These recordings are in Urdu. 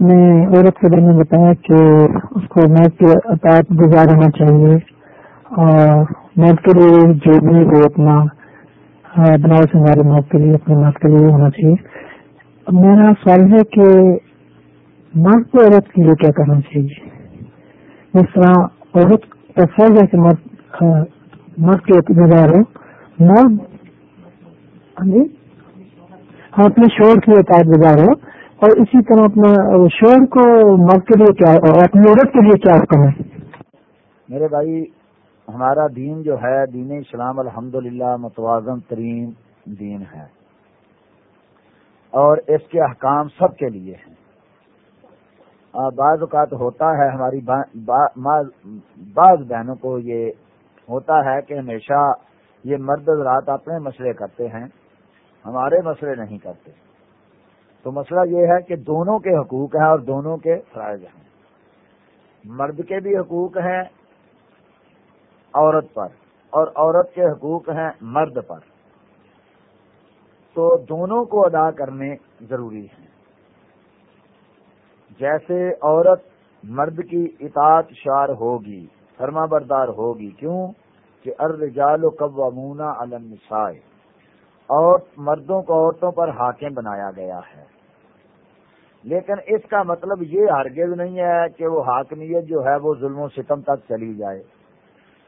میں عورت کے بارے میں بتایا کہ اس کو مرد کے اطاعت گزار ہونا چاہیے اور مرد کے لیے جو بھی وہ اپنا بناؤ سنگارے مرد کے لیے، اپنے مرد کے لیے ہونا چاہیے۔ میرا سوال ہے کہ مرد کو عورت کے لیے کیا کرنا چاہیے؟ جس طرح عورت کا فرض ہے کہ مرد مرد کے گزار ہو مرد ہاں اپنے شور کی اطاعت گزار ہو اور اسی طرح اپنا شور کو مرد کے لیے کیا اپنی عورت کے لیے کیا حکم ہے؟ میرے بھائی، ہمارا دین جو ہے، دین اسلام الحمد للہ متوازن ترین دین ہے۔ اور اس کے احکام سب کے لیے ہیں۔ بعض اوقات ہوتا ہے، ہماری بعض بہنوں کو یہ ہوتا ہے کہ ہمیشہ یہ مرد رات اپنے مسئلے کرتے ہیں، ہمارے مسئلے نہیں کرتے۔ تو مسئلہ یہ ہے کہ دونوں کے حقوق ہیں اور دونوں کے فرائض ہیں۔ مرد کے بھی حقوق ہیں عورت پر، اور عورت کے حقوق ہیں مرد پر۔ تو دونوں کو ادا کرنے ضروری ہیں۔ جیسے عورت مرد کی اطاعت شار ہوگی، فرما بردار ہوگی، کیوں؟ کہ ارد جال و کب ومونا اور مردوں کو عورتوں پر حاکم بنایا گیا ہے۔ لیکن اس کا مطلب یہ ہرگز نہیں ہے کہ وہ حاکمیت جو ہے وہ ظلم و ستم تک چلی جائے۔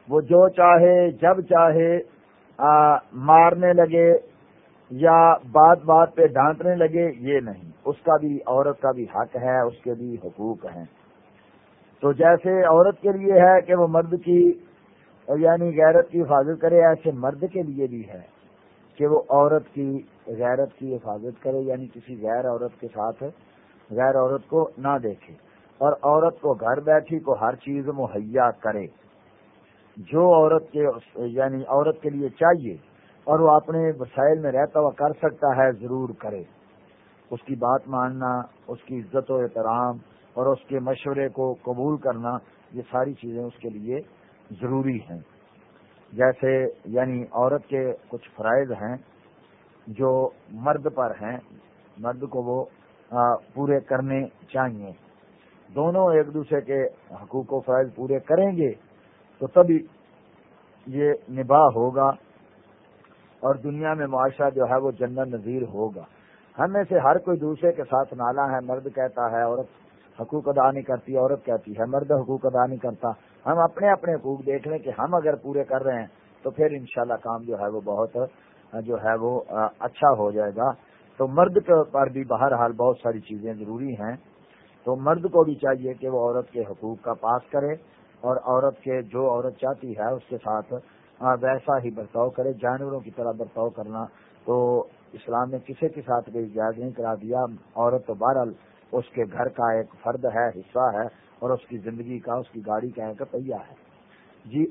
وہ جو چاہے، جب چاہے مارنے لگے یا بات بات پہ ڈانٹنے لگے، یہ نہیں۔ اس کا بھی عورت کا بھی حق ہے، اس کے بھی حقوق ہیں۔ تو جیسے عورت کے لیے ہے کہ وہ مرد کی یعنی غیرت کی حفاظت کرے، ایسے مرد کے لیے بھی ہے کہ وہ عورت کی غیرت کی حفاظت کرے یعنی کسی غیر عورت کے ساتھ غیر عورت کو نہ دیکھے اور عورت کو گھر بیٹھی کو ہر چیز مہیا کرے۔ جو عورت کے یعنی عورت کے لیے چاہیے اور وہ اپنے وسائل میں رہتا ہوا کر سکتا ہے، ضرور کرے۔ اس کی بات ماننا، اس کی عزت و احترام اور اس کے مشورے کو قبول کرنا، یہ ساری چیزیں اس کے لیے ضروری ہیں۔ جیسے یعنی عورت کے کچھ فرائض ہیں جو مرد پر ہیں۔ مرد کو وہ پورے کرنے چاہیے۔ دونوں ایک دوسرے کے حقوق و فرائض پورے کریں گے تو تبھی یہ نباہ ہوگا اور دنیا میں معاشرہ جو ہے وہ جنت نظیر ہوگا۔ ہم میں سے ہر کوئی دوسرے کے ساتھ نالا ہے، مرد کہتا ہے، عورت حقوق ادا نہیں کرتی، عورت کہتی ہے، مرد حقوق ادا نہیں کرتا۔ ہم اپنے اپنے حقوق دیکھ لیں کہ ہم اگر پورے کر رہے ہیں تو پھر انشاءاللہ کام جو ہے وہ بہت، جو ہے وہ اچھا ہو جائے گا۔ تو مرد پر بھی بہرحال بہت ساری چیزیں ضروری ہیں۔ تو مرد کو بھی چاہیے کہ وہ عورت کے حقوق کا پاس کرے اور عورت کے جو عورت چاہتی ہے اس کے ساتھ ویسا ہی برتاؤ کرے، جانوروں کی طرح برتاؤ کرنا۔ تو اسلام نے کسی کے ساتھ کوئی جائز نہیں کرا دیا۔ عورت تو بہرحال اس کے گھر کا ایک فرد ہے، حصہ ہے اور اس کی زندگی کا، اس کی گاڑی کا ایک پہیا ہے۔ جی